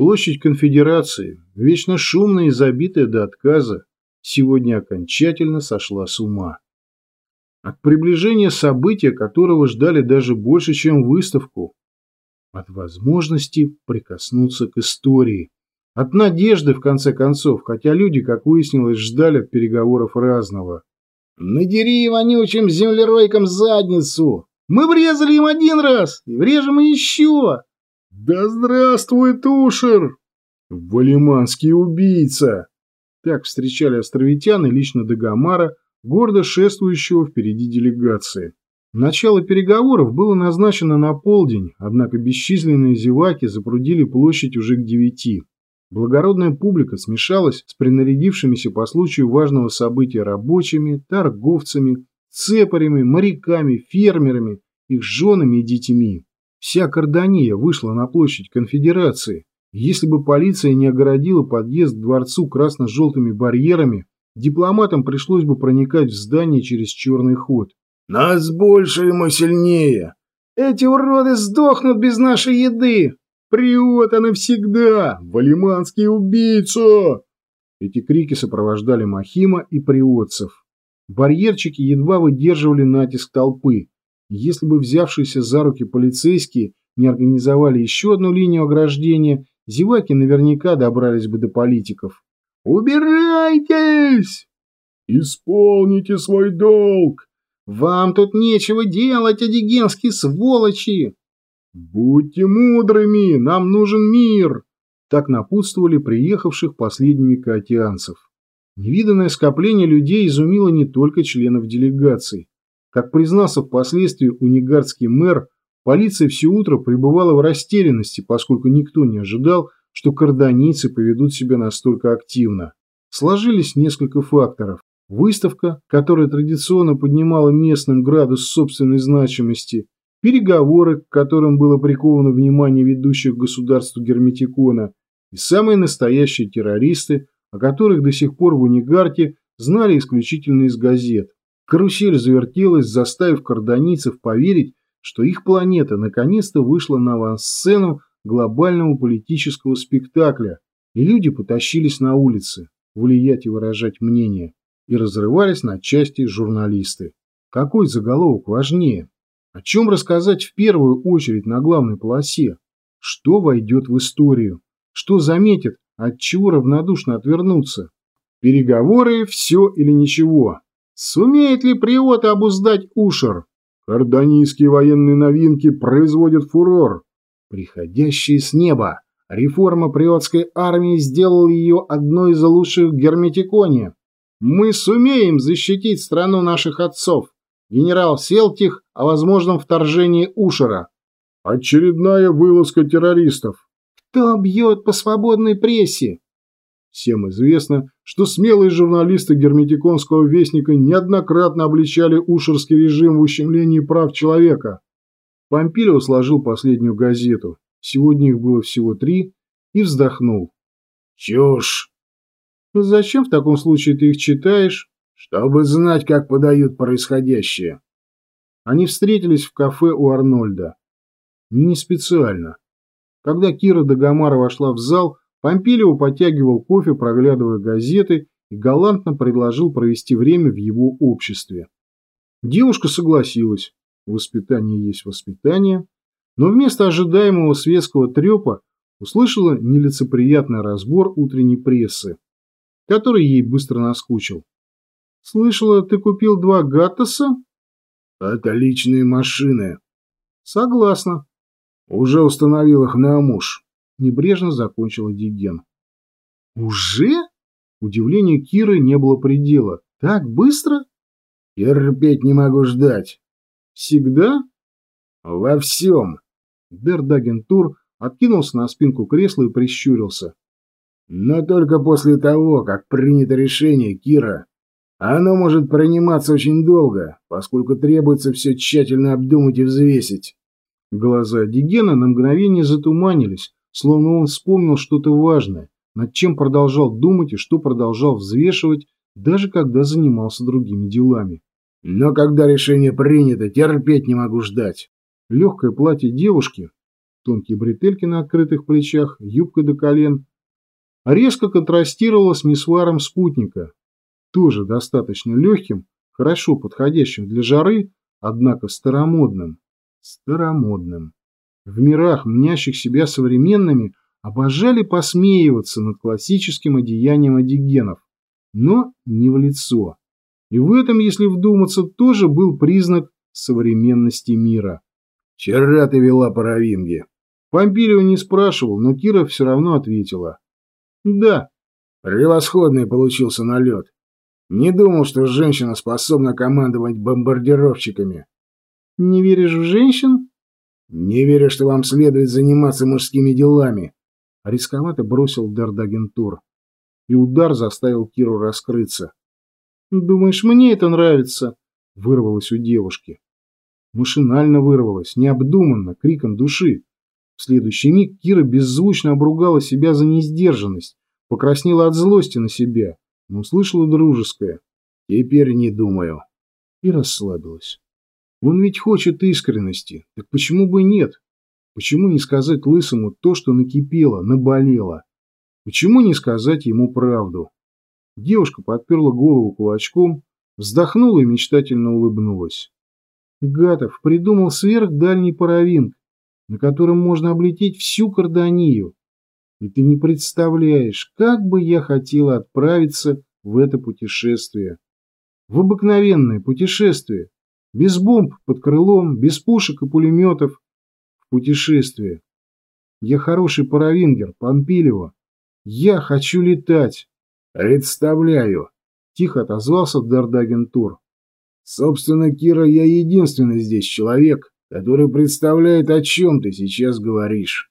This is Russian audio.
Площадь конфедерации, вечно шумная и забитая до отказа, сегодня окончательно сошла с ума. От приближения события, которого ждали даже больше, чем выставку, от возможности прикоснуться к истории, от надежды, в конце концов, хотя люди, как выяснилось, ждали от переговоров разного. «Надери вонючим землеройкам задницу! Мы врезали им один раз и врежем еще!» «Да здравствуй, Тушер! Валиманский убийца!» Так встречали островитяне лично Дагомара, гордо шествующего впереди делегации. Начало переговоров было назначено на полдень, однако бесчисленные зеваки запрудили площадь уже к девяти. Благородная публика смешалась с принарядившимися по случаю важного события рабочими, торговцами, цепарями, моряками, фермерами, их женами и детьми. Вся Кардания вышла на площадь конфедерации. Если бы полиция не огородила подъезд к дворцу красно-желтыми барьерами, дипломатам пришлось бы проникать в здание через черный ход. «Нас больше, и мы сильнее! Эти уроды сдохнут без нашей еды! Приота навсегда! Валиманский убийца!» Эти крики сопровождали Махима и приотцев. Барьерчики едва выдерживали натиск толпы. Если бы взявшиеся за руки полицейские не организовали еще одну линию ограждения, зеваки наверняка добрались бы до политиков. «Убирайтесь!» «Исполните свой долг!» «Вам тут нечего делать, одигенские сволочи!» «Будьте мудрыми, нам нужен мир!» Так напутствовали приехавших последними каотианцев. Невиданное скопление людей изумило не только членов делегаций. Как признался впоследствии унигардский мэр, полиция все утро пребывала в растерянности, поскольку никто не ожидал, что карданийцы поведут себя настолько активно. Сложились несколько факторов. Выставка, которая традиционно поднимала местным градус собственной значимости, переговоры, к которым было приковано внимание ведущих государств Герметикона, и самые настоящие террористы, о которых до сих пор в Унигарте знали исключительно из газет. Карусель завертелась, заставив карданийцев поверить, что их планета наконец-то вышла на авансцену глобального политического спектакля, и люди потащились на улицы, влиять и выражать мнение, и разрывались на части журналисты. Какой заголовок важнее? О чем рассказать в первую очередь на главной полосе? Что войдет в историю? Что заметят, от чего равнодушно отвернуться? Переговоры – все или ничего. Сумеет ли Приота обуздать Ушер? Карданийские военные новинки производят фурор. Приходящие с неба. Реформа приотской армии сделала ее одной из лучших в Герметиконе. Мы сумеем защитить страну наших отцов. Генерал Селтих о возможном вторжении Ушера. Очередная вылазка террористов. Кто бьет по свободной прессе? Всем известно, что смелые журналисты герметиконского вестника неоднократно обличали ушерский режим в ущемлении прав человека. Помпилио сложил последнюю газету, сегодня их было всего три, и вздохнул. «Чушь!» «Зачем в таком случае ты их читаешь?» «Чтобы знать, как подают происходящее». Они встретились в кафе у Арнольда. Не специально. Когда Кира Дагомара вошла в зал, Помпилио подтягивал кофе, проглядывая газеты, и галантно предложил провести время в его обществе. Девушка согласилась. Воспитание есть воспитание. Но вместо ожидаемого светского трепа услышала нелицеприятный разбор утренней прессы, который ей быстро наскучил. «Слышала, ты купил два Гаттеса?» «Отличные машины». «Согласна». «Уже установил их на муж». Небрежно закончила Диген. «Уже?» Удивлению Киры не было предела. «Так быстро?» «Терпеть не могу ждать». «Всегда?» «Во всем». Дердагентур откинулся на спинку кресла и прищурился. «Но только после того, как принято решение, Кира. Оно может приниматься очень долго, поскольку требуется все тщательно обдумать и взвесить». Глаза Дигена на мгновение затуманились, словно он вспомнил что-то важное, над чем продолжал думать и что продолжал взвешивать, даже когда занимался другими делами. Но когда решение принято, терпеть не могу ждать. Легкое платье девушки, тонкие бретельки на открытых плечах, юбка до колен, резко контрастировала с мисваром спутника, тоже достаточно легким, хорошо подходящим для жары, однако старомодным. Старомодным. В мирах, мнящих себя современными, обожали посмеиваться над классическим одеянием одигенов, но не в лицо. И в этом, если вдуматься, тоже был признак современности мира. «Вчера ты вела паровинги». Помпилио не спрашивал, но Кира все равно ответила. «Да». «Превосходный получился налет. Не думал, что женщина способна командовать бомбардировщиками». «Не веришь в женщин?» «Не верю, что вам следует заниматься мужскими делами», — рисковато бросил Дардагентур. И удар заставил Киру раскрыться. «Думаешь, мне это нравится?» — вырвалось у девушки. Машинально вырвалось, необдуманно, криком души. В следующий миг Кира беззвучно обругала себя за несдержанность, покраснела от злости на себя, но услышала дружеское. «Теперь не думаю». И расслабилась. Он ведь хочет искренности, так почему бы нет? Почему не сказать Лысому то, что накипело, наболело? Почему не сказать ему правду? Девушка подперла голову кулачком, вздохнула и мечтательно улыбнулась. Гатов придумал сверхдальний паровинг, на котором можно облететь всю Карданию. И ты не представляешь, как бы я хотела отправиться в это путешествие. В обыкновенное путешествие. Без бомб под крылом, без пушек и пулеметов. В путешествие. Я хороший паровингер, Помпилева. Я хочу летать. Представляю. Тихо отозвался Дардагентур. Собственно, Кира, я единственный здесь человек, который представляет, о чем ты сейчас говоришь.